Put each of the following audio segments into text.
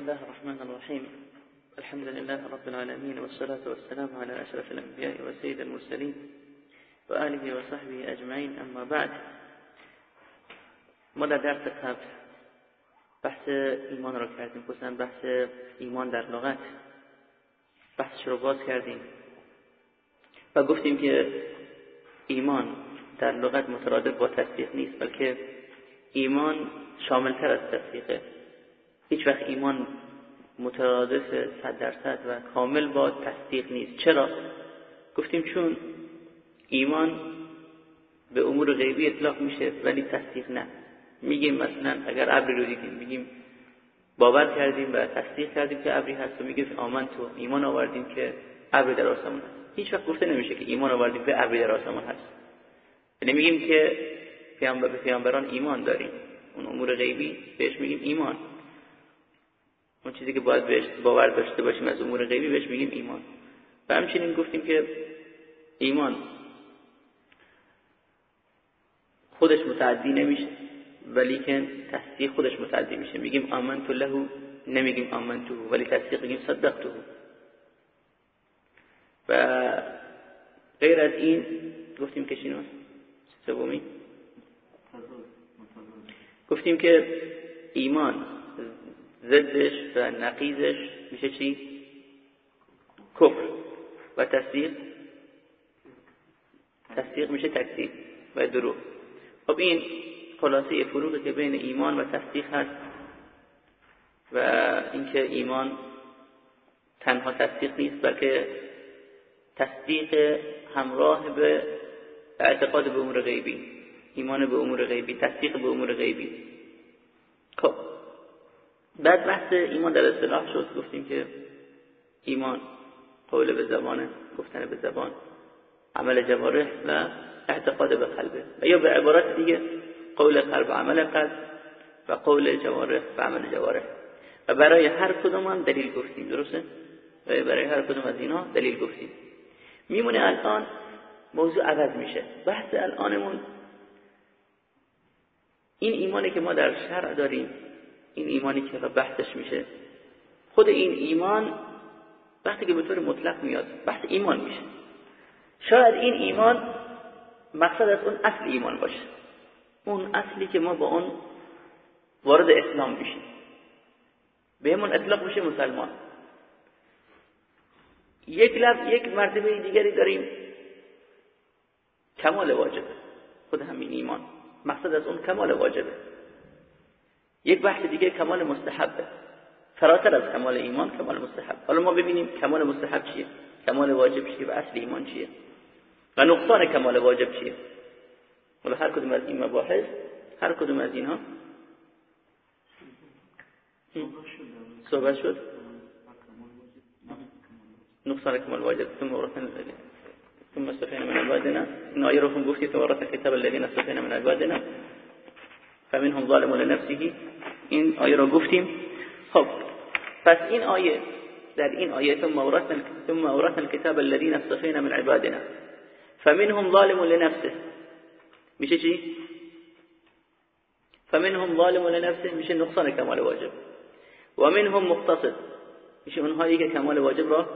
الله الرحمن الرحيم الحمد لله رب العالمين والصلاة والسلام على أشرف الأنبياء وسيد المرسلين وآله وصحبه أجمعين أما بعد ما در درس قبل بحث ایمان را کردیم خصوصا بحث ایمان در لغت بحثش رو باز کردیم و گفتیم که ایمان در لغت مترادف با تصدیق نیست بلکه ایمان شاملتر از تصدیقه هیچ وقت ایمان مترادف صد درصد و کامل با تصدیق نیست. چرا؟ گفتیم چون ایمان به امور غیبی اطلاق میشه ولی تصدیق نه. میگیم مثلا اگر ابری رو دیدیم میگیم باور کردیم و تصدیق کردیم که ابری هست و میگیم آمن تو ایمان آوردیم که ابری در آسمان هست. هیچ وقت گفته نمیشه که ایمان آوردیم که ابری در آسمان هست. یعنی که به پیامبران ایمان داریم. اون امور غیبی بهش میگیم ایمان. اون چیزی که باید بهش باور داشته باشیم از امور غیبی بهش میگیم ایمان. و همچنین گفتیم که ایمان خودش متعدی نمیشه ولی که تصدیق خودش متعدی میشه. میگیم آمنت له نمیگیم آمنتو ولی تصدیق میگیم صدقتو و غیر از این گفتیم که چی سومی؟ گفتیم که ایمان ضدش و نقیزش میشه چی؟ کفر. و تصدیق؟ تصدیق میشه تکذیب و دروغ. خب این خلاصه فروغی که بین ایمان و تصدیق هست و اینکه ایمان تنها تصدیق نیست بلکه تصدیق همراه به اعتقاد به امور غیبی ایمان به امور غیبی تصدیق به امور غیبی. خب. بعد بحث ایمان در اصطلاح شد. گفتیم که ایمان قول به زبانه گفتن به زبان عمل جوارح و اعتقاد به قلبه. و یا به عبارت دیگه قول قلب عمل قلب و قول جوارح و عمل جوارح. و برای هر کدوم هم دلیل گفتیم. درسته؟ و برای هر کدوم از اینا دلیل گفتیم. میمونه الان موضوع عوض میشه. بحث الانمون این ایمانی که ما در شرع داریم. این ایمانی که بحثش میشه. خود این ایمان وقتی که به طور مطلق میاد بحث ایمان میشه. شاید این ایمان مقصد از اون اصل ایمان باشه. اون اصلی که ما با اون وارد اسلام بشیم بهمون اطلاق میشه مسلمان. یک لب یک مرتبه دیگری داریم. کمال واجبه. خود همین ایمان. مقصد از اون کمال واجبه. یک بحث دیگه کمال مستحبه فراتر از کمال ایمان کمال مستحب. حالا ما ببینیم کمال مستحب چیه؟ کمال واجب چیه و اصل ایمان چیه؟ و نقصان کمال واجب چیه؟ حالا هر کدوم از این مباحث هر کدوم از اینها صحبت شد؟ نقصان کمال واجب. ثم ورثنا ثم استفينا من عبادنا. آية رفن گفتی فورث الكتاب الذين استفينا من عبادنا. فمنهم ظالم لنفسه. این آیه رو گفتیم. خب پس این آیه در این آیه ثم ورثنا ثم ورثنا الكتاب الذين استفينا من عبادنا. فمنهم ظالم لنفسه. میشه چی؟ فمنهم ظالم لنفسه. میشه نقصان کمال واجب. و منهم مقتصد. میشه اونهایی که کمال واجب را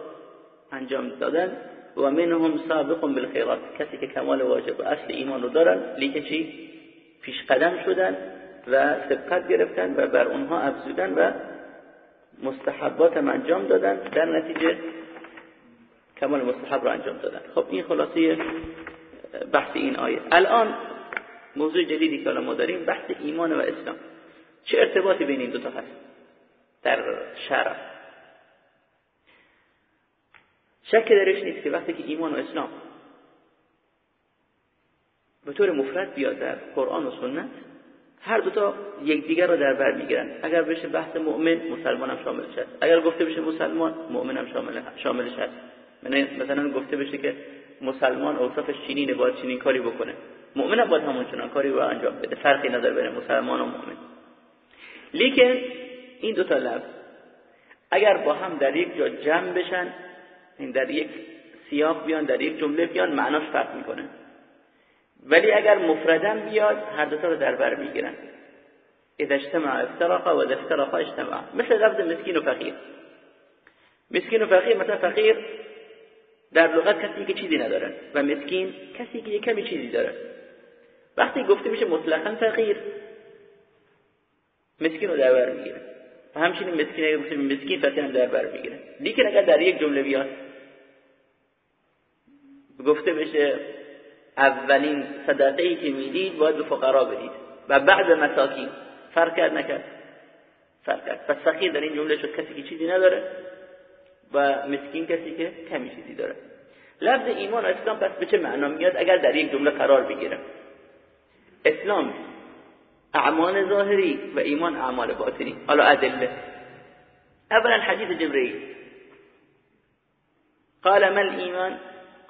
انجام دادن. و منهم سابق بالخیرات کسی که کمال واجب اصل ایمان رو دارن لیکن چی؟ پیش قدم شدن و سبقت گرفتن و بر اونها افزودن و مستحبات انجام دادن در نتیجه کمال مستحب را انجام دادن. خب این خلاصه بحث این آیه. الان موضوع جدیدی که ما داریم بحث ایمان و اسلام. چه ارتباطی بین این دوتا هست؟ در شرع. شک درش نیست که وقتی که ایمان و اسلام به طور مفرد بیاد در قرآن و سنت هر دوتا یکدیگر رو در بر می‌گیرن. اگر بشه بحث مؤمن مسلمان هم شاملش هست اگر گفته بشه مسلمان مؤمن هم شامل شاملش هست یعنی مثلا گفته بشه که مسلمان اوصافش چنینه باید چنین کاری بکنه. مؤمن هم باید همون چنان کاری رو انجام بده. فرقی نداره بین مسلمان و مؤمن. لیکن این دوتا لفظ اگر با هم در یک جا جمع بشن این در یک سیاق بیان در یک جمله بیان معناش فرق می‌کنه. ولی اگر مفردن بیاد هر دوتا رو در بر می‌گیرن. اذا اجتمع افترق و اذا افترق اجتمع مثل لفظ مسکین و فقیر. مسکین و فقیر مثلا فقیر در لغت کسی که چیزی نداره و مسکین کسی که کمی چیزی داره. وقتی گفته میشه مطلقا فقیر مسکین رو در بر می‌گیره. و همچنین مسکین اگه گفتیم مسکین فقیر هم در بر می‌گیره. لیکن اگر در یک جمله بیاد گفته بشه اولین صدقه ای که می‌دید باید به فقرا بدید. و بعد مساکین. فرق کرد نکرد؟ فرق کرد. پس فقیر در این جمله شد کسی که چیزی نداره و مسکین کسی که کمی چیزی داره. لفظ ایمان اسلام پس به چه معنا میاد؟ اگر در یک جمله قرار بگیره اسلام اعمال ظاهری و ایمان اعمال باطنی. حالا ادله. اولا حدیث جبرئیل. قال ما الايمان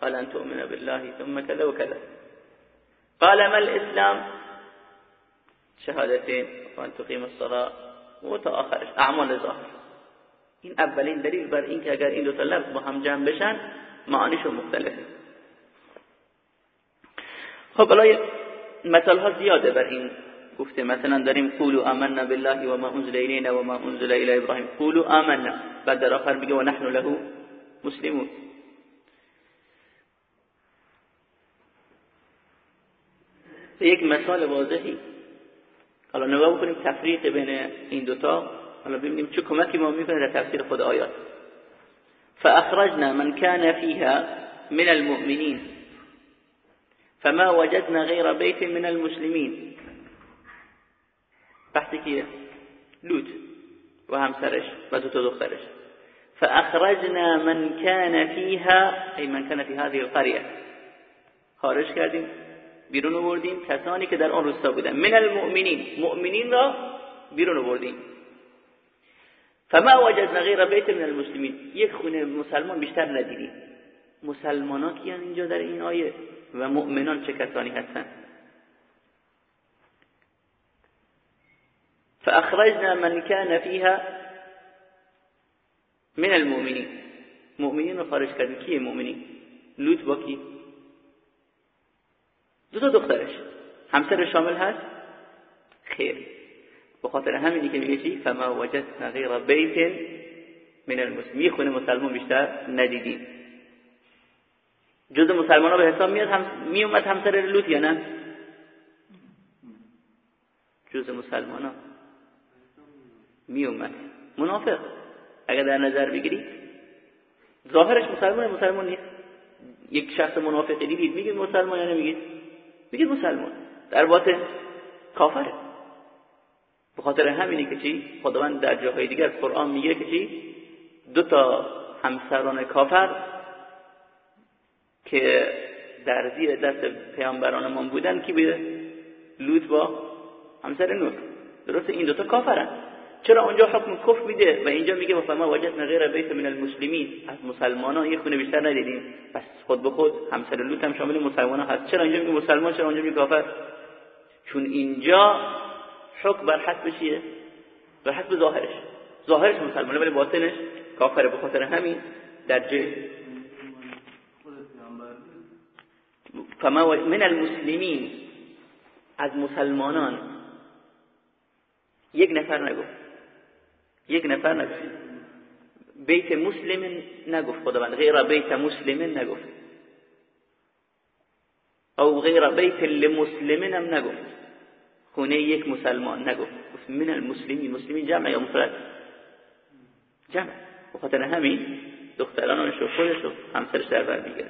قال ان تؤمن بالله ثم كذا وكذا. قال ما الاسلام شهادتين وان تقيم الصلاه وتاخرش اعمال ظاهر این اولین دلیل بر این که اگر این دو تا لفظ با هم معانیشون مختلفه خب الان مثال ها زیاده بر این گفته. مثلا داریم قولوا آمنا بالله و ما انزل الینا و ما انزل الی ابراهیم قولوا آمنا. بعد در آخر و نحن له مسلمون. یک مثال واضحی. حالا نگاه بکنیم تفریق بین این دوتا. حالا ببینیم چه کمکی ما می‌کنه در تفسیر خود آیات. فاخرجنا من كان فيها من المؤمنين فما وجدنا غير بيت من المسلمين بحثی کیه لوط و همسرش و دو تا دخترش. فاخرجنا من كان فيها ای من كان في هذه القريه. خارج کردیم. بیرون آوردیم. کسانی که در آن روستا بودن. من المؤمنین. مؤمنین را بیرون آوردیم. فما وجدنا غیر بیت من المسلمین. یک خونه مسلمان بیشتر ندیدیم. مسلمان ها کیان اینجا در این آیه و مؤمنان چه کسانی هستند؟ فأخرجنا من كان فيها من المؤمنين مؤمنین رو خارج کردیم. کیه مؤمنین؟ لوط با کی؟ دو تا دخترش. همسر شامل هست؟ خیر. به خاطر همینی که میگه چی؟ فما وجدنا غیر بیت من المسلمین خونه مسلمان بیشتر ندیدیم جز مسلمان ها به حساب میاد هم می اومد همسر لوط یا نه؟ جز مسلمان ها می اومد منافق. اگر در نظر بگیری. ظاهرش مسلمان مسلمان نیست. یک شخص منافقی دیدید میگید مسلمان یا نمیگید؟ میگید مسلمان. در باطن کافره. به خاطر همینی که چی؟ خداوند در جاهای دیگر قرآن میگه که چی؟ دو تا همسران کافر که در زیر دست پیامبرانمان بودن کی بوده؟ لوط با همسر نوح. درسته؟ این دوتا کافرن. چرا اونجا حکم کفر میده؟ و اینجا میگه فما وجدنا غیر بیت من المسلمین. از مسلمانان یه خونه بیشتر ندیدیم. پس خود به خود همسر لوط هم شامل مسلمان هست. چرا اینجا میگه مسلمان؟ چرا اونجا میگه کافر؟ چون اینجا حکم بر حسب چیه؟ بر حسب ظاهرش. ظاهرش مسلمانه ولی باطنش کافره. به خاطر همین در جه فما من المسلمین. از مسلمانان. یک نفر نگفت. یک نفر نگفت. بیت مسلم نگفت خداوند. غیر بیت مسلم نگفت. او غیر بیت لمسلم هم نگفت. خونه یک مسلمان نگفت. گفت من المسلمین مسلمین جمع یا مفرد؟ جمع. بخاطر همین دخترانش و خودش و همسرش در بر می‌گیره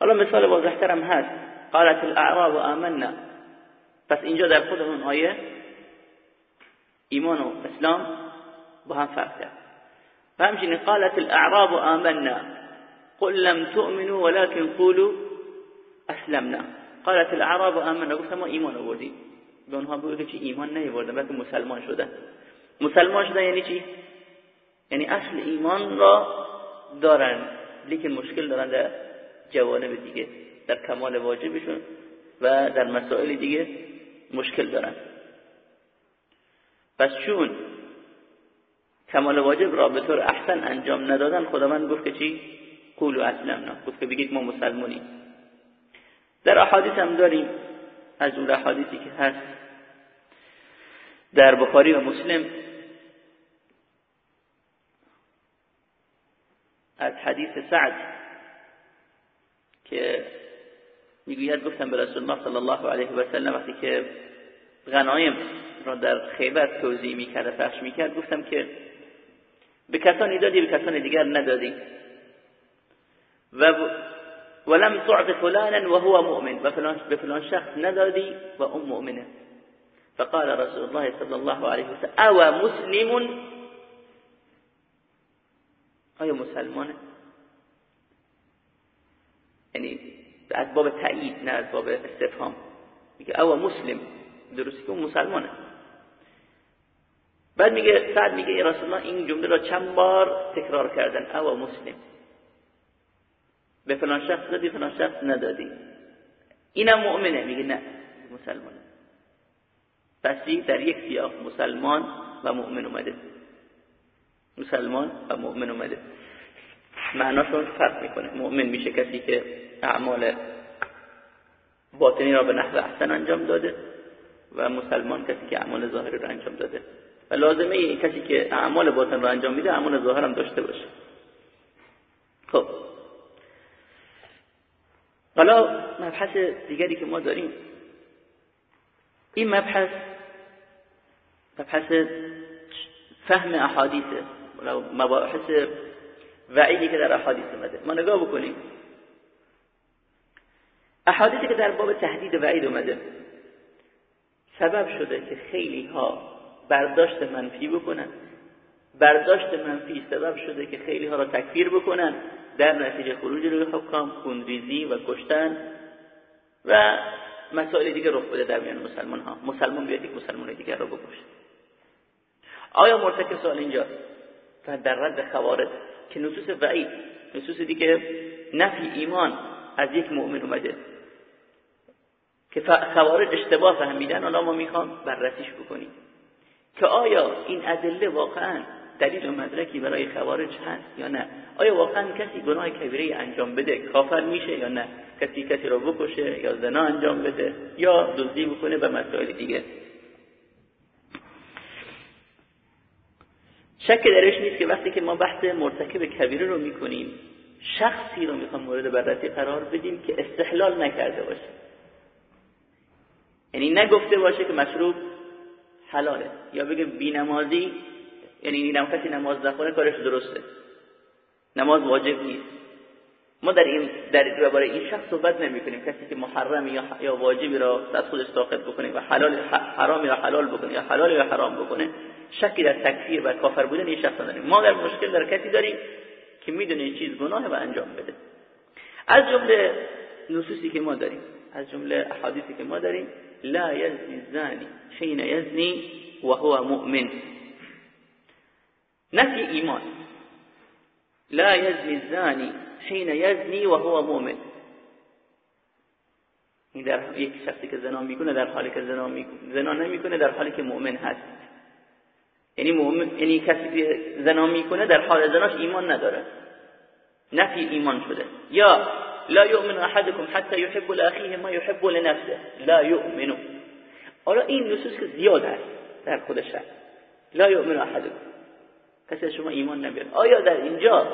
حالا مثال واضحتر هم هست. قالت الاعراب آمنا. پس اینجا در خود اون آیه ایمان و اسلام با هم فرق کرد. و همچنین قالت الاعراب آمنا. قل لم تؤمنوا ولكن قولوا اسلمنا. قالت الاعراب آمنا. گفتم ما ایمان آوردیم. به اونها بگو که چی ایمان نیاوردن بلکه مسلمان شدن. مسلمان شدن یعنی چی؟ یعنی اصل ایمان را دارن لیکن مشکل دارن در جوانب دیگه در کمال واجبشون و در مسائل دیگه مشکل دارن. پس چون کمال واجب را به طور احسن انجام ندادن خداوند گفت که چی؟ قولوا اسلمنا گفت که بگید ما مسلمونیم. در احادیث هم داریم. از اون احادیثی که هست در بخاری و مسلم. از حدیث سعد که می‌گوید گفتم به رسول الله صلی الله علیه و سلم وقتی که غنایم را در خیبر توضیح می‌کرد و پخش می‌کرد گفتم که به کسانی دادی به کسان دیگر ندادی و ولم تعط فلانا وهو مؤمن. به فلان شخص ندادی و اون مؤمنة. فقال رسول الله صلى الله عليه وسلم أو مسلم؟ آیا مسلمانة. یعنی از باب تایید نه از باب استفهام میگه أو مسلم؟ درستی که مسلمانة. بعد میگه سعد میگه ای رسول الله این جمله را چند بار تکرار کردن او مسلم. به فلان شخص دادی فلان شخص ندادی. اینم مؤمنه میگه نه مسلمانه. پسی در یک سیاق مسلمان و مؤمن اومده. مسلمان و مؤمن اومده. معناشون فرق می‌کنه. مؤمن میشه کسی که اعمال باطنی را به نحو احسن انجام داده و مسلمان کسی که اعمال ظاهری را انجام داده. و لازمه این کسی که اعمال باطن را انجام میده اعمال ظاهر هم داشته باشه. خب. حالا مبحث دیگری که ما داریم این مبحث مبحث فهم احادیثه مباحث وعیدی که در احادیث اومده. ما نگاه بکنیم. احادیثی که در باب تهدید وعید اومده سبب شده که خیلی ها برداشت منفی بکنن. برداشت منفی سبب شده که خیلی ها را تکفیر بکنن. در نتیجه خروج روی حکام خونریزی و کشتن و مسائل دیگه رخ بده در میان مسلمان ها مسلمان بیاد یک مسلمان دیگر را بکشه. آیا مرتکب سوال اینجا و در رد خوارج که نصوص وعید نصوص دیگه نفی ایمان از یک مؤمن اومده که خوارج اشتباه فهمیدن الان ما می‌خوام بررسیش بکنیم. که آیا این ادله واقعا دلیل و مدرکی برای خوارج هست یا نه؟ آیا واقعا کسی گناه کبیره انجام بده کافر میشه یا نه؟ کسی کسی رو بکشه یا زنا انجام بده یا دزدی بکنه به مسائل دیگه؟ شک درش نیست که وقتی که ما بحث مرتکب کبیره رو می‌کنیم شخصی رو می‌خوام مورد بررسی قرار بدیم که استحلال نکرده باشه. یعنی نگفته باشه که مشروب حلاله یا بگه بینمازی یعنی کسی نماز نخونه کارش درسته. نماز واجب نیست. ما در این در درباره این شخص صحبت نمی کنیم کسی که محرم یا یا واجبی را از خودش ساقط بکنه و حلال حرام یا حلال بکنه یا حلال یا حرام بکنه شکی در تکفیر و کافر بودن این شخص نداریم. ما در مشکل در کسی داریم که می‌دونه این چیز گناه و انجام بده. از جمله نصوصی که ما داریم از جمله احادیثی که ما داریم لا یزنی زانی حین یزنی و هو مؤمن. نفی ایمان لا یزنی زانی حین یزنی و هو مؤمن. این در یک شخصی که زنا می‌کنه در حالی که زنا, زنا نمی‌کنه در حالی که مؤمن هست. یعنی مؤمن یعنی کسی که زنا می‌کنه در حال زناش ایمان نداره. نفی ایمان شده. یا لا يؤمن احدكم حتى يحب لاخيه ما يحب لنفسه. لا يؤمن. حالا این نصوص که زیاد در خودش لا يؤمن احدكم کسی شما ایمان نمیاره آیا در اینجا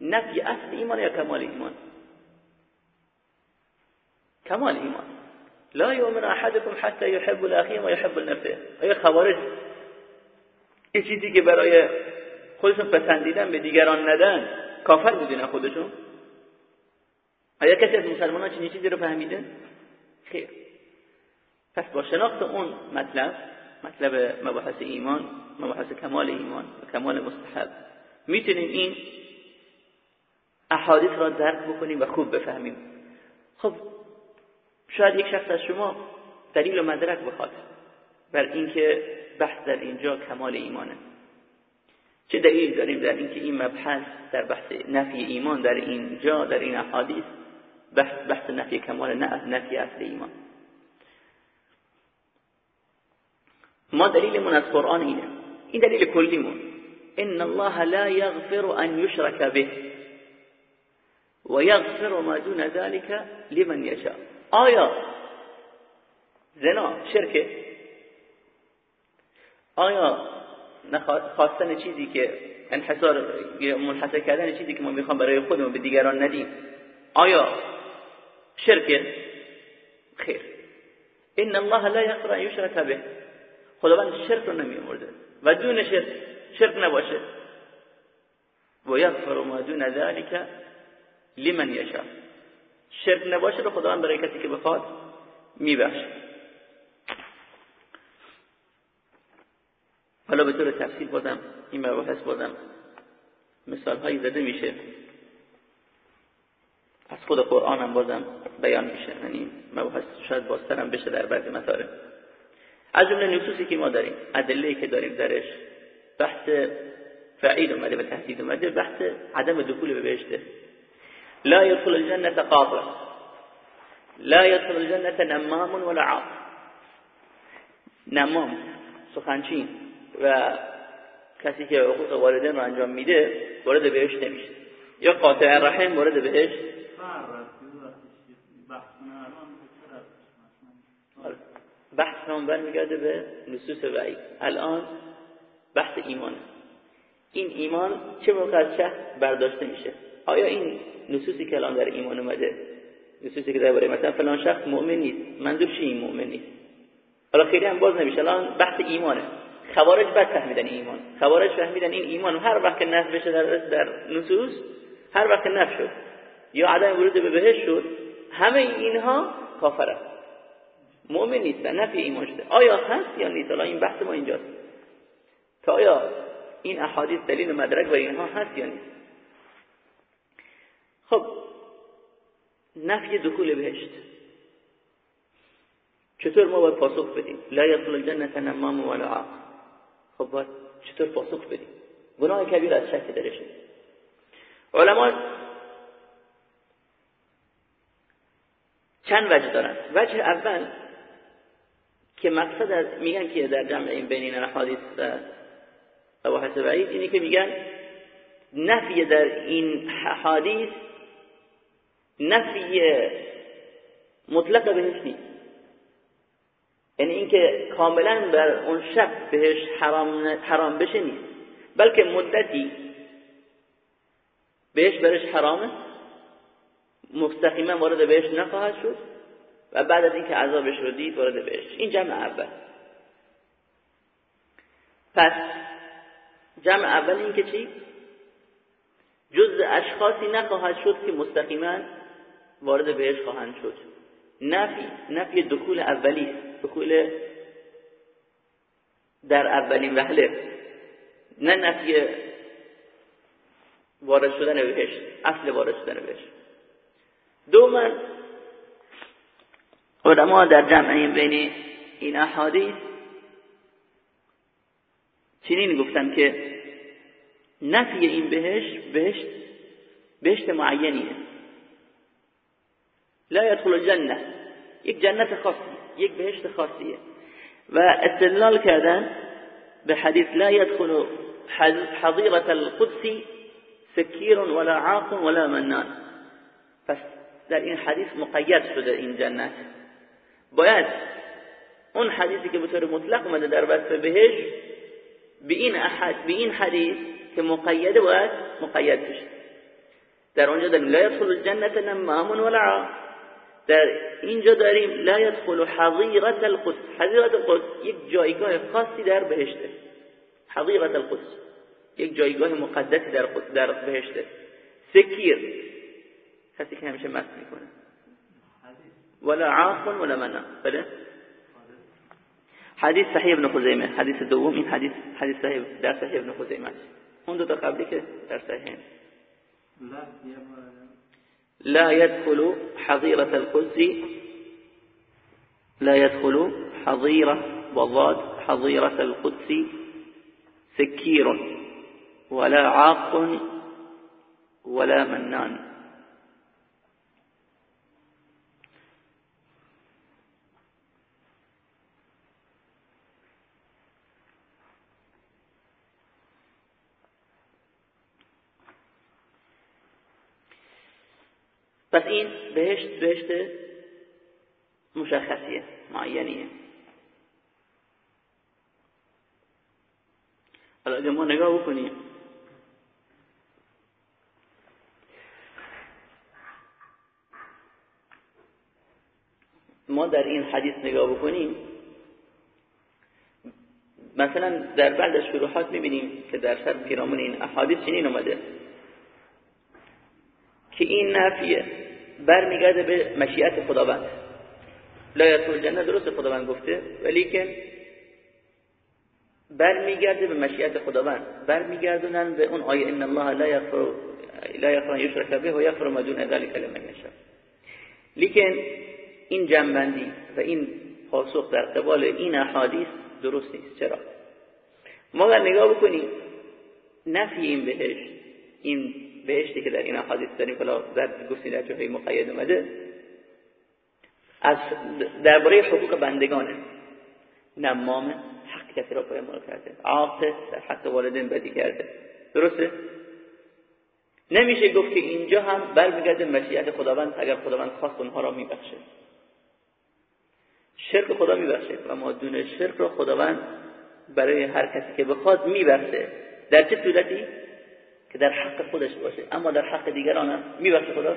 نفی اصل ایمان یا کمال ایمان؟ کمال ایمان. لا يؤمن احدكم حتى يحب لاخيه ما يحب لنفسه. آیا خوارج این چیزی که برای خودشون پسندیدن به دیگران ندن کافر می‌دونن خودشون؟ آیا کسی از مسلمان چنین چیزی رو فهمیده؟ خیر. پس با شناخت اون مطلب مطلب مباحث ایمان مباحث کمال ایمان و کمال مستحب می‌تونیم این احادیث را درک بکنیم و خوب بفهمیم. خب شاید یک شخص از شما دلیل و مدرک بخواد بر اینکه بحث در اینجا کمال ایمانه. چه دلیل داریم در اینکه این مبحث در بحث نفی ایمان در اینجا در این احادیث بحث بحث نفی کمال نه نفی اصل ایمان. ما دلیلمون از قرآن اینه. این دلیل کلیمون. ان الله لا يغفر ان يشرك به. ويغفر ما دون ذلك لمن يشاء آیا زنا شرکه آیا خواستن چیزی که انحصار منحصر کردن چیزی که ما می‌خوام برای خودمون به دیگران ندیم؟ آیا شرک خیر ان الله لا یغفر ان یشرک به. خداوند شرک رو نمیمرده و دون شرک شرک نباشه. و یغفر ما دون ذلك لمن یشاء. شرک نباشه رو خداوند برای کسی که بخواد میبخشه. حالا به طور تفصیل بازم این مباحث بازم مثال هایی زده میشه. از خود قرآن هم بازم بیان میشه. یعنی مباحث شاید بازترم بشه در بعضی مطالب. از جمله نصوصی که ما داریم ادله که داریم درش بحث فعیل اومده و تهدید اومده بحث عدم دخول به بهشته. لا يدخل الجنة قاطع لا يدخل الجنة نمام ولا عاق نمام سخنچین و کسی که حقوق والدین رو انجام میده وارد بهش نمیشه. یا قاطع رحم وارد بهش بحث هم برمیگرده به نصوص وعی الان بحث ایمان. این ایمان چه موقع از برداشته میشه؟ آیا این نصوصی که الان در ایمان اومده نصوصی که درباره مثلا فلان شخص مؤمن نیست منظور چی این مؤمن نیست؟ حالا خیلی هم باز نمیشه. الان بحث ایمانه. خوارج بد فهمیدن ایمان. خوارج فهمیدن این ایمان. هر وقت که بشه در در نصوص هر وقت نفی شد. یا عدم ورود به بهش شد همه اینها کافر است مؤمن نیستن نفی ایمان شده. آیا هست یا نیست؟ الان این بحث ما اینجاست. که آیا این احادیث دلیل مدرک برای اینها هست یا نیست؟ خب نفی دخول بهشت. چطور ما باید پاسخ بدیم؟ لا یدخل الجنه نمام ولا عاق. خب باید چطور پاسخ بدیم؟ گناه کبیر از شک درشه علما چند وجه دارن؟ وجه اول که مقصد از میگن که در جمع این بین الاحادیث و مباحث بعید اینه که میگن نفی در این حدیث نفی مطلق بهش نیست. یعنی اینکه کاملا بر اون شب بهش حرام, حرام بشه نیست. بلکه مدتی بهش برش حرامه. مستقیما وارد بهش نخواهد شد و بعد از اینکه عذابش رو دید وارد بهش. این جمع اول. پس جمع اول این که چی؟ جز اشخاصی نخواهد شد که مستقیما وارد بهش خواهند شد. نفی نفی دخول اولی دخول در اولین وهله. نه نفی وارد شدن بهش اصل وارد شدن بهش. دوما علما در جمع این بین این احادیث چنین گفتن که نفی این بهشت بهشت بهشت معینیه. لا يدخل الجنه. یک جنت خاصی یک بهشت خاصیه. و استدلال کردن به حدیث لا يدخل حضيرة القدس سكير ولا عاق ولا منان. پس در این حدیث مقید شده این جنت. باید اون حدیثی که به طور مطلق اومده در وصف بهش به این احد به این حدیث که مقیده باید مقید بشه. در اونجا داریم لا يدخل الجنة نمام ولا در اینجا داریم لا يدخل حظیرت القدس. حظیرت القدس یک جایگاه خاصی در بهشته. حظیرت القدس. یک جایگاه مقدسی در در بهشته. سکیر. کسی که همیشه مست میکنه. ولا عاق ولا منع بله؟ حدیث صحیح ابن خزیمه. حدیث دوم. این حدیث حدیث صحیح در صحیح ابن خزیمه اون دو تا قبلی که در صحیح لا يدخل حظيرة القدس لا يدخل حظيرة وضاد حظيرة القدس سكير ولا عاق ولا منان. پس این بهشت بهشت مشخصیه معینیه. حالا اگه ما نگاه بکنیم. ما در این حدیث نگاه بکنیم. مثلا در بعد از شروحات می‌بینیم که در سر پیرامون این احادیث چنین اومده. که این نفیه برمیگرده به مشیت خداوند. لا یدخل جنه درست خداوند گفته ولیکن برمیگرده به مشیت خداوند. برمیگردونن به اون آیه ان الله لا یغفر لا یغفر یشرک به و یغفر ما دون ذلك لمن یشاء. لیکن این جنبندی و این پاسخ در قبال این احادیث درست نیست. چرا؟ ما نگاه بکنیم نفی این بهشت این بهشتی که در این احادیث داریم فلا در گفتی در جاهای مقید اومده. از درباره حقوق بندگانه نمام حق کسی را پایمال کرده عاقه در حق والدین بدی کرده. درسته؟ نمیشه گفت که اینجا هم برمیگرده مشیت خداوند اگر خداوند خواست اونها را میبخشه. شرک خدا میبخشه و ما دون شرک را خداوند برای هر کسی که بخواد میبخشه. در چه صورتی؟ که در حق خودش باشه. اما در حق دیگران هم. میبخشه خدا؟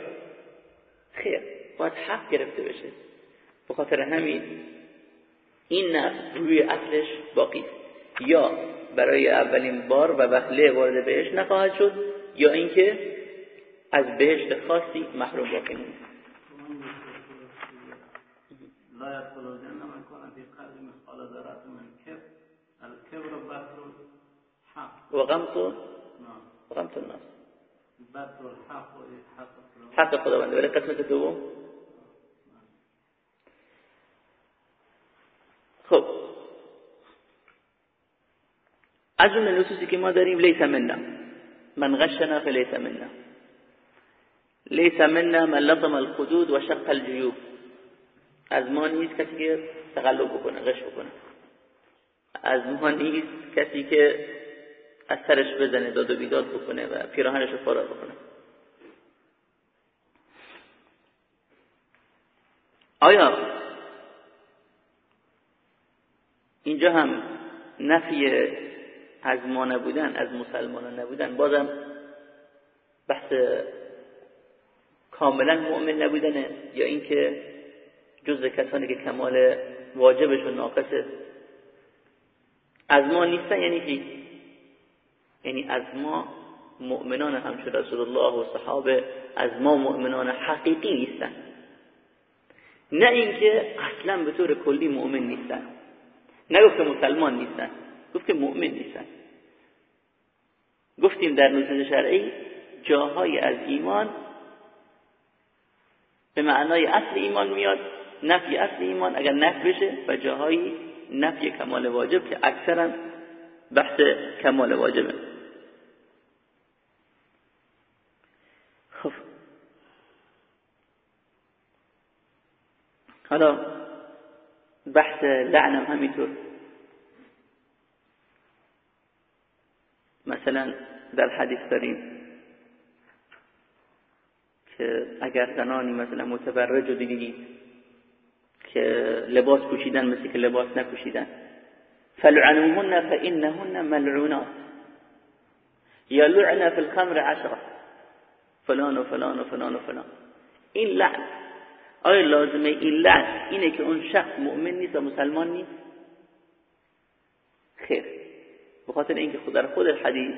خیر. باید حق گرفته بشه. به خاطر همین این نه روی اصلش باقی. یا برای اولین بار و وهله وارد بهش نخواهد شد یا اینکه از بهشت خاصی محروم باقی مونده الحق. وغمط وغمط الناس حق خداونده ولی قسمت دوم؟ خب. از اون نصوصی که ما داریم لیس منا. من غشنا فلیس منا. لیس منا من لطم الخدود و شق الجیوب. از ما نیست کسی که تقلب بکنه غش بکنه. از ما نیست کسی که از سرش بزنه داد و بیداد بکنه و پیراهنش رو بکنه. آیا اینجا هم نفی از ما نبودن از مسلمانان نبودن؟ بازم بحث کاملا مؤمن نبودنه یا اینکه جز کسانی که کمال واجبشون ناقصه از ما نیستن؟ یعنی چی؟ یعنی از ما مؤمنان همچون رسول الله و صحابه از ما مؤمنان حقیقی نیستن. نه اینکه اصلا به طور کلی مؤمن نیستن. نگفت که مسلمان نیستن گفت که مؤمن نیستن. گفتیم در نصوص شرعی جاهای از ایمان به معنای اصل ایمان میاد نفی اصل ایمان اگر نفی بشه و جاهایی نفی کمال واجب که اکثرا بحث کمال واجبه خب حالا بحث لعنم همینطور. مثلا در حدیث داریم که اگر زنانی مثلا متبرج رو دیدید که لباس پوشیدن مثل که لباس نپوشیدن. فلعنوهن فإنهن ملعونات. یا لعنه فی الخمر عشره فلان و فلان و فلان و فلان. این لعن آیا لازمه لعن اینه که اون شخص مؤمن نیست و مسلمان نیست؟ خیر. به خاطر اینکه خود خود الحدیث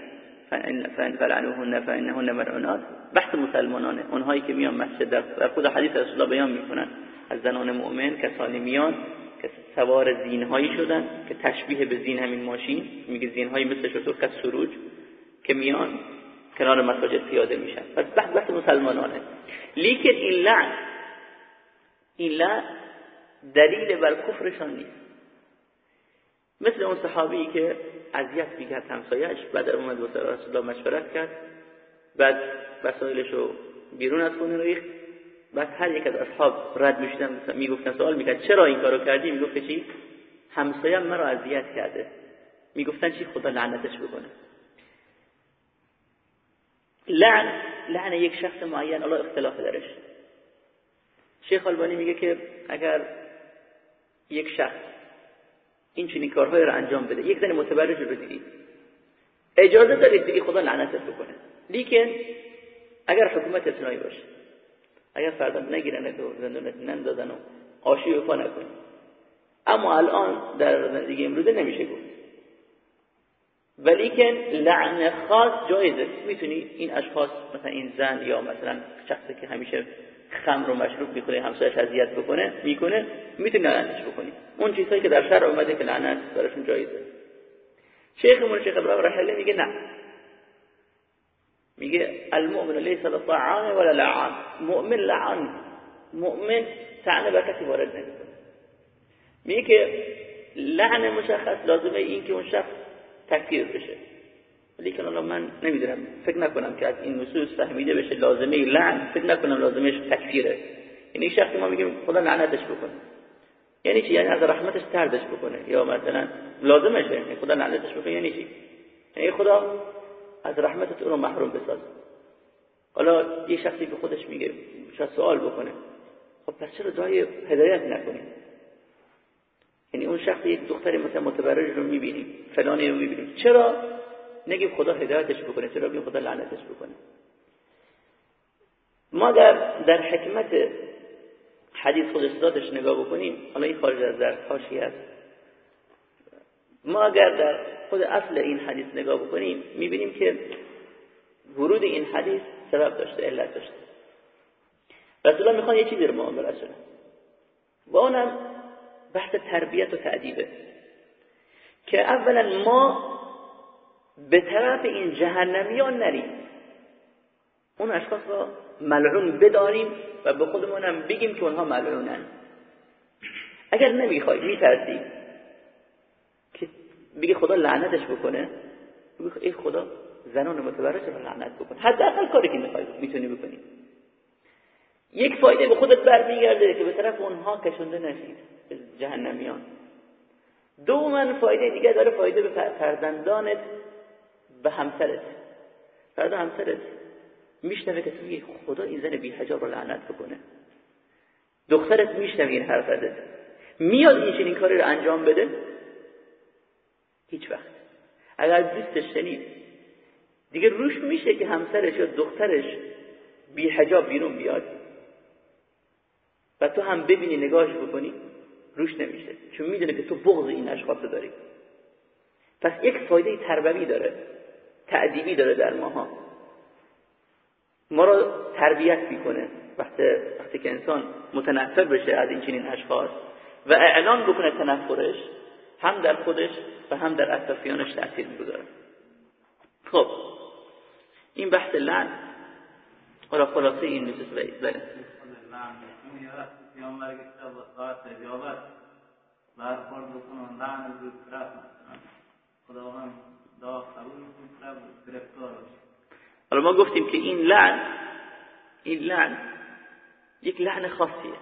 فلعنوهن فانهن ملعونات بحث مسلمانانه. اونهایی که میان مسجد در خود حدیث رسول الله بیان می‌کنن. از زنان مؤمن کسانی میان که سوار زینهایی شدن که تشبیه به زین همین ماشین. میگه زینهایی مثل شطور که سروج که میان کنار مساجد پیاده میشن. پس بحث بحث مسلمانانه. لیکن این لعن این لعن دلیل بر کفرشان نیست مثل اون صحابی که اذیت می‌کرد همسایش بعد اومد با رسول الله مشورت کرد بعد وسایلش رو بیرون از خونه ریخت. بعد هر یک از اصحاب رد می‌شدن می‌گفتن سوال می‌کرد چرا این کارو کردی؟ می‌گفت چی؟ همسایم مرا اذیت کرده. می‌گفتن چی؟ خدا لعنتش بکنه. لعن لعن یک شخص معین الله اختلاف درش. شیخ البانی میگه که اگر یک شخص این چنین کارهای رو انجام بده یک زن متبرج رو دیدید اجازه دارید دیگه خدا لعنتت بکنه. لیکن اگر حکومت اسلامی باشه اگر فردا نگیرن و زندانت نندازن و آشی وفا نکنی. اما الان در زندگی امروزه نمیشه گفت. ولیکن لعن خاص جایزه. می‌تونی این اشخاص مثلا این زن یا مثلا شخصی که همیشه خمر و مشروب می‌کنه همسایش اذیت بکنه می‌کنه می‌تونی لعنتش بکنی. اون چیزهایی که در شرع اومده که لعنت براشون جایزه شیخ مون شیخ ابراهیم رحله میگه نه. میگه المؤمن لیس طعام ولا لعان. مؤمن لعان. مؤمن تعنه به کسی وارد نمی‌کنه. میگه لعن مشخص لازمه این که اون شخص تکفیر بشه. لیکن الان من نمی‌دونم. فکر نکنم که از این نصوص فهمیده بشه لازمه لعن. فکر نکنم لازمش تکفیره. یعنی شخصی ما میگیم خدا لعنتش بکنه. یعنی چی؟ یعنی از رحمتش تردش بکنه. یا مثلا لازمش یعنی خدا لعنتش بکنه. یعنی چی؟ یعنی خدا از رحمتت او رو محروم بساز حالا یه شخصی به خودش میگه شاید سوال بکنه. خب پس چرا دعای هدایت نکنیم یعنی اون شخص یک دختری مثلا متبرج رو می‌بینیم فلانی رو می‌بینیم چرا؟ نگیم خدا هدایتش بکنه چرا بگیم خدا لعنتش بکنه؟ ما در در حکمت حدیث خود ذاتش نگاه بکنیم حالا این خارج از در حاشیه است ما اگر در خود اصل این حدیث نگاه بکنیم می‌بینیم که ورود این حدیث سبب داشته علت داشته. رسول الله می‌خوان یه چیزی رو ما برسونه و اونم بحث تربیت و تعدیبه که اولا ما به طرف این جهنمیان نریم. اون اشخاص را ملعون بداریم و به خودمونم بگیم که اونها ملعونن. اگر نمی‌خوای میترسی که بگی خدا لعنتش بکنه بگی خدا زنان متبرج رو لعنت بکن. حداقل کاری که می‌خوای می‌تونی بکنی. یک فایده به خودت برمیگرده که به طرف اونها کشنده نشید جهنمیان. دوما فایده دیگه داره فایده به فرزندانت. به همسرت. فردا همسرت. میشنوه که تو خدا این زن بی حجاب رو لعنت بکنه. دخترت میشنوه این حرفت. میاد این چنین کاری رو انجام بده. هیچ وقت. اگر دوستش شنید. دیگه روش میشه که همسرش یا دخترش بی حجاب بیرون بیاد. و تو هم ببینی نگاهش بکنی. روش نمیشه. چون می‌دونه که تو بغض این اشخاص داری. پس یک فایده تربوی داره. تعدیبی داره در ماها. ما رو تربیت می‌کنه. وقتی وقتی که انسان متنفر بشه از این چنین اشخاص و اعلان بکنه تنفرش هم در خودش و هم در اطرافیانش تاثیر می‌گذاره. خب این بحث لعن. حالا خلاصه این نصوص بله. تجاوز برخورد بکنن لعن خداوند حالا ما گفتیم که این لعن این لعن یک لعن خاصیه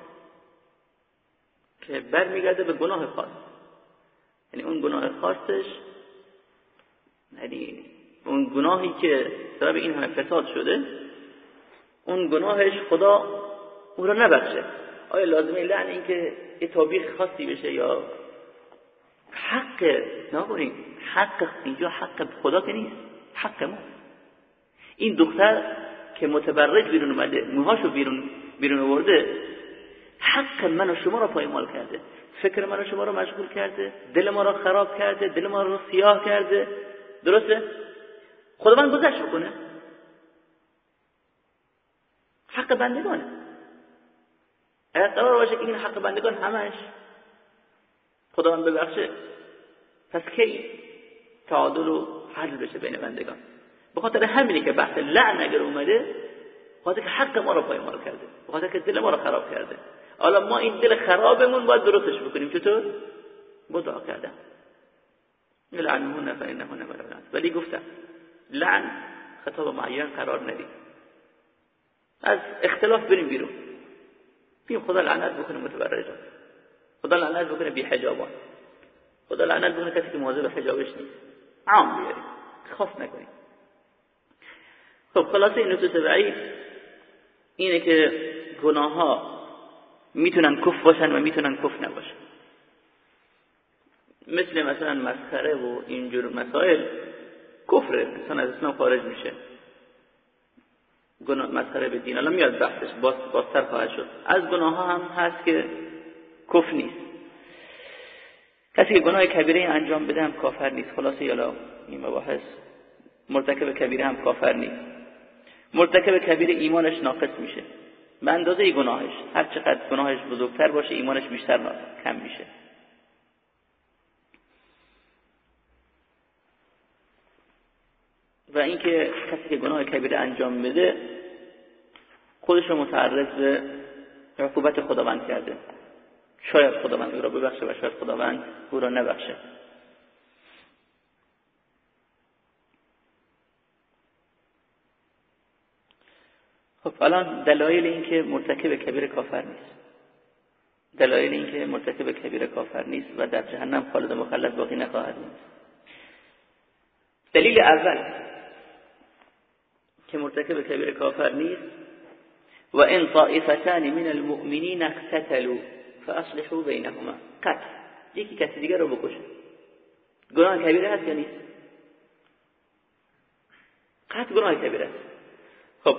که برمیگرده به گناه خاص. یعنی اون گناه خاصش یعنی اون گناهی که سبب این همه فساد شده اون گناهش خدا اون رو نبخشه. آیا لازمه لعن این که یه تابیخ خاصی بشه یا حق نکنید حق اینجا حق خدا که نیست. حق ما. این دختر که متبرج بیرون اومده موهاشو بیرون بیرون آورده حق من و شما رو پایمال کرده. فکر من و شما رو مشغول کرده دل ما رو خراب کرده دل ما رو سیاه کرده. درسته؟ خداوند گذشت بکنه. حق بندگانه. اگر قرار باشه که این حق بندگان همش خداوند ببخشه پس کی تعادل و حل بشه بین بندگان؟ به خاطر همینی که بحث لعن اگر اومده خاطر که حق ما رو پایمال کرده به خاطر که دل ما رو خراب کرده. حالا ما این دل خرابمون باید درستش بکنیم چطور؟ با دعا کردن. لعنهن فانهن ملعونات ولی گفتم لعن خطاب معین قرار ندید از اختلاف بریم بیرون. بیم خدا لعنت بکنه متبرجات خدا لعنت بکنه بی حجابان خدا لعنت بکنه کسی که مواظب حجابش نیست. عام بیاریم. خاص نکنیم. خب خلاصه این نصوص بعید اینه که گناه ها می‌تونن کف باشن و می‌تونن کف نباشن. مثل مثلا مسخره و اینجور مسائل کفر انسان از اسلام خارج میشه. گناه مسخره به دین. الان میاد بحثش. باز بازتر خواهد شد. از گناه ها هم هست که کفر نیست. کسی که گناه کبیره انجام بده هم کافر نیست. خلاصه یالا این مباحث. مرتکب کبیره هم کافر نیست. مرتکب کبیره ایمانش ناقص میشه. به اندازه گناهش. هر چقدر گناهش بزرگتر باشه ایمانش بیشتر کم میشه. و اینکه کسی که گناه کبیره انجام بده خودش رو متعرض به عقوبت خداوند کرده. شاید خداوند او را ببخشه و شاید خداوند او را نبخشه. خب الان دلایل اینکه مرتکب کبیر کافر نیست. دلایل اینکه مرتکب کبیر کافر نیست و در جهنم خالد مخلد باقی نخواهد نیست دلیل اول که مرتکب کبیر کافر نیست و این طائفتان من المؤمنین اقتتلوا. فاصلحوا بینهما قتل یکی کسی دیگر رو بکشه. گناه کبیره هست یا نیست؟ قتل گناه کبیره است. خب.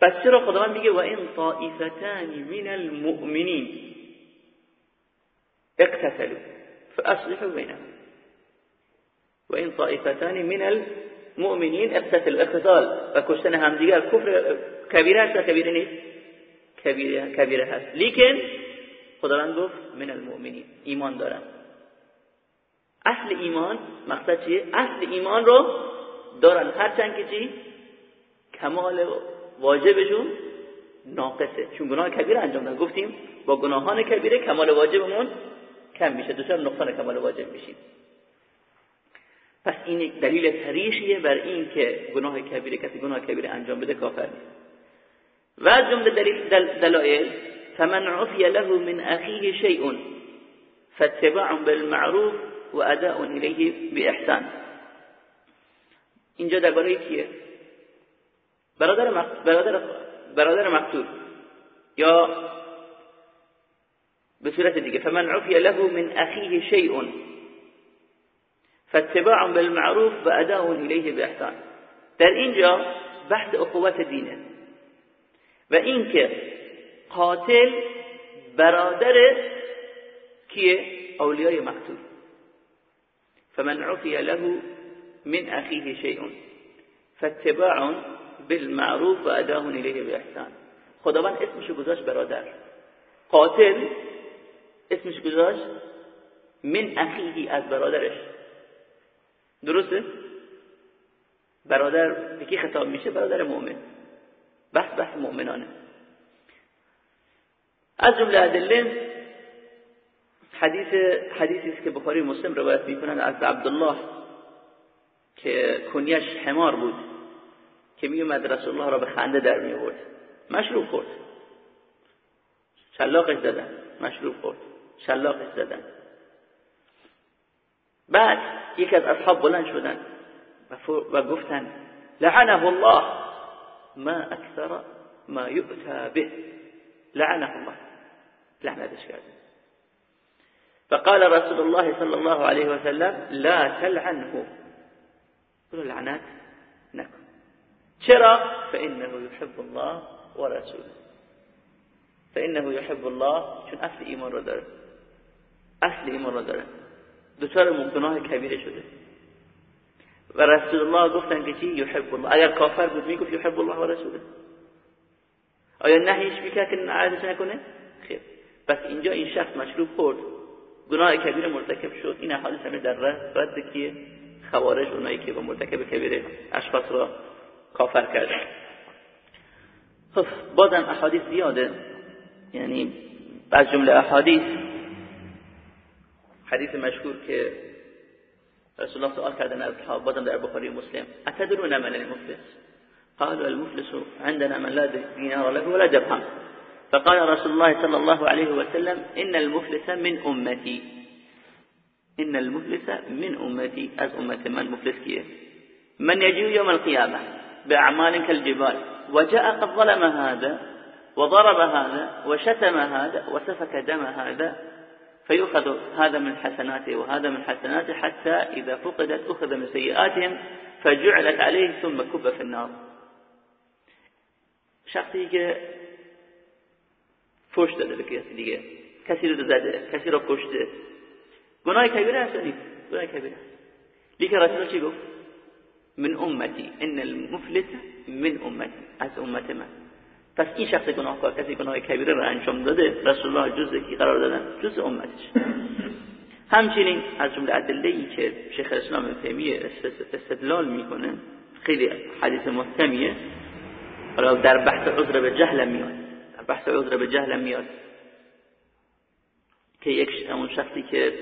پس چرا خداوند میگه و این طائفتان من المؤمنین اقتتلوا. فاصلحوا بینهما و این طائفتان من المؤمنین اقتتلوا. اقتتال. و کشتن همدیگر کفر کبیره هست یا کبیره نیست؟ کبیره هست. لیکن خداوند گفت من المؤمنین. ایمان دارن اصل ایمان مقصد چیه؟ اصل ایمان رو دارن. هرچند که چی؟ کمال واجبشون ناقصه. چون گناه کبیره انجام دادن. گفتیم با گناهان کبیره کمال واجبمون کم میشه. دوچار نقصان کمال واجب میشیم. پس این دلیل تریشیه بر این که گناه کبیره کسی گناه کبیره انجام بده کافر نیست. و از جمله دلیل دل دلائل فمن عفی له من اخیه شیء فاتباع بالمعروف و اداء الیه باحسان اینجا درباره کیه برادر برادر برادر مقتول یا به صورت دیگه فمن عفی له من اخیه شیء فاتباع بالمعروف و اداء الیه باحسان در اینجا بحث اخوت دینه و اینکه قاتل برادر کیه؟ اولیای مقتول فمن عفی له من اخیه شیء فاتباع بالمعروف و اداه الیه باحسان خداوند اسمش گذاشت برادر. قاتل اسمش گذاشت من اخیه از برادرش. درسته؟ برادر به کی خطاب میشه؟ برادر مؤمن. بحث بحث مؤمنانه. از جمله ادله حدیث حدیثی است که بخاری مسلم روایت می‌کنن از عبدالله که کنیش حمار بود که میومد رسول الله را به خنده در می آورد مشروب خورد. شلاقش زدن. مشروب خورد. شلاقش زدن. بعد یک از اصحاب بلند شدن و گفتن لعنه الله ما اکثر ما یؤتا به. لعنه الله. لعنتش کرد. فقال رسول الله صلى الله عليه وسلم لا تلعنه. قل لعنات نکن. چرا؟ فانه يحب الله ورسوله. فانه يحب الله چون اصل ایمان رو داره. اصل ایمان رو داره. دوچار گناه کبیره شده. و رسول الله گفتن که چی؟ یحب الله. اگر کافر بود می‌گفت یحب الله و رسوله آیا نهیش می‌کرد که نعرضش نکنه؟ پس اینجا این شخص مشروب خورد. گناه کبیر مرتکب شد. این احادیث همه در رد کیه خوارج اونایی که با مرتکب کبیره اشخاص را کافر کردن. خب بازم احادیث زیاده. یعنی از جمله احادیث. حدیث مشهور که رسول الله سؤال کردن از اصحاب بازم در بخاری مسلم. اتدرون من المفلس؟ قالوا المفلس عندنا من لا دينار له ولا درهم. فقال رسول الله صلى الله عليه وسلم إن المفلس من أمتي. إن المفلس من أمتي. أز أمة من مفلس كيه من يجيء يوم القيامة بأعمال كالجبال وجاء قد ظلم هذا وضرب هذا وشتم هذا وسفك دم هذا فيؤخذ هذا من حسناته وهذا من حسناته حتى إذا فقدت أخذ من سيئاتهم فجعلت عليه ثم كب في النار. شخصی که فوش داده به کسی دیگه. کسی رو زده کسی رو کشته. گناه کبیره نیست؟ گناه کبیره لیکن رسول چی گفت؟ من امتی ان المفلس من امتی از امت من. پس این شخص گناهکار کسی گناه کبیره رو انجام داده رسول الله جزء کی قرار دادن؟ جزء امتش. همچنین از جمله ادله ای که شیخ الاسلام ابن تیمیه استدلال می‌کنه خیلی حدیث محکمیه. حالا در بحث عذر به جهل میاد. بحث عذر به جهل میاد. که یک اون شخصی که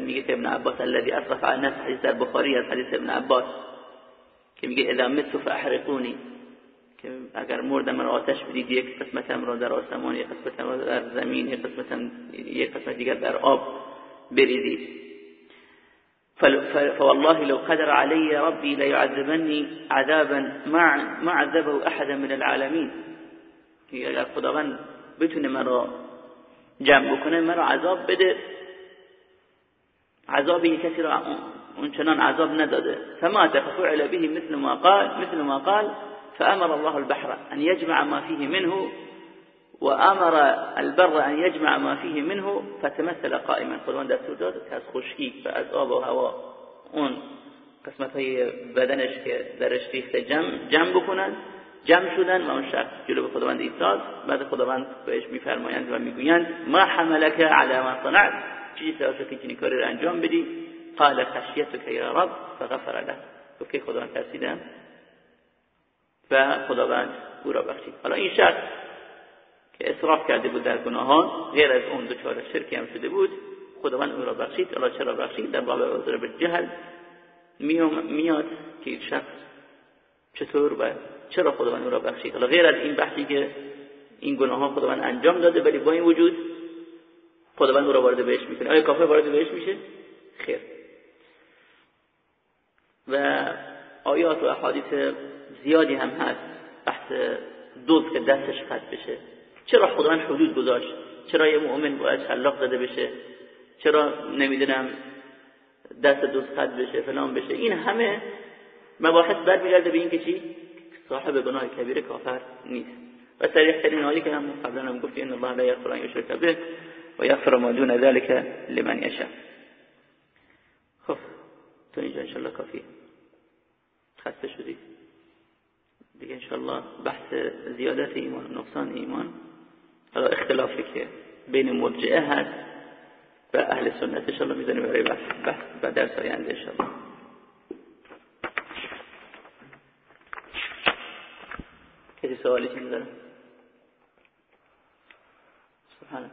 میگه ابن عباس الذي اصرف على الناس حدیث در از حدیث ابن عباس که میگه اذا مت فاحرقوني که اگر مردم را آتش بدید یک قسمتم را در آسمان یک قسمتم را در زمین یک قسمتم یک قسمت دیگر در آب بریزید. فوالله لو قدر علي ربي ليعذبني عذابا ما ما عذبه احد من العالمين. اگر خداوند بتونه مرا جمع بکنه مرا عذاب بده. عذاب کسی را اونچنان عذاب نداده. فما ففعل به مثل ما قال مثل ما قال فأمر الله البحر أن يجمع ما فيه منه وأمر البر أن يجمع ما فيه منه فتمثل قائما. خداوند دستور داد که از خشکی و از آب و هوا اون قسمت های بدنش که درش ریخته جمع, جمع بکنن. جمع شدن و اون شخص جلو به خداوند ایستاد. بعد خداوند بهش میفرمایند و می‌گویند ما حملك على ما صنعت. چیزی سبب که این کاری رو انجام بدی. قال خشیتك یا رب. فغفر له. گفت که خداوند ترسیدم. و خداوند او را بخشید. حالا این شخص که اصراف کرده بود در گناهان غیر از اون دچار شرکی هم شده بود خداوند او را بخشید. حالا چرا بخشید؟ در باب عذر به جهل میاد که شخص چطور و چرا خداوند او را بخشید؟ حالا غیر از این بحثی که این گناه ها خداوند انجام داده ولی با این وجود خداوند او را وارد بهش می‌کنه. آیا کافر وارد بهش میشه؟ خیر. و آیات و احادیث زیادی هم هست بحث دوز که دستش قد بشه. چرا خداوند حدود گذاشت؟ چرا یه مؤمن باید طلاق داده بشه؟ چرا نمی‌دونم دست دوز قد بشه فلان بشه؟ این همه مباحث برمیگرده به این که چی؟ صاحب گناه کبیر کافر نیست. و صریح ترین حالی که هم قبلا هم گفت ان الله لا یغفر ان یشرک به و یغفر ما دون ذلك لمن یشاء. خب تو اینجا انشالله کافیه. خسته شدید دیگه انشالله بحث زیادت ایمان و نقصان ایمان حالا اختلافی که بین مرجعه هست و اهل سنت انشالله می‌زنیم برای بحث, بحث و درس آینده انشالله کسی سوالی چیزی داره سبحانه.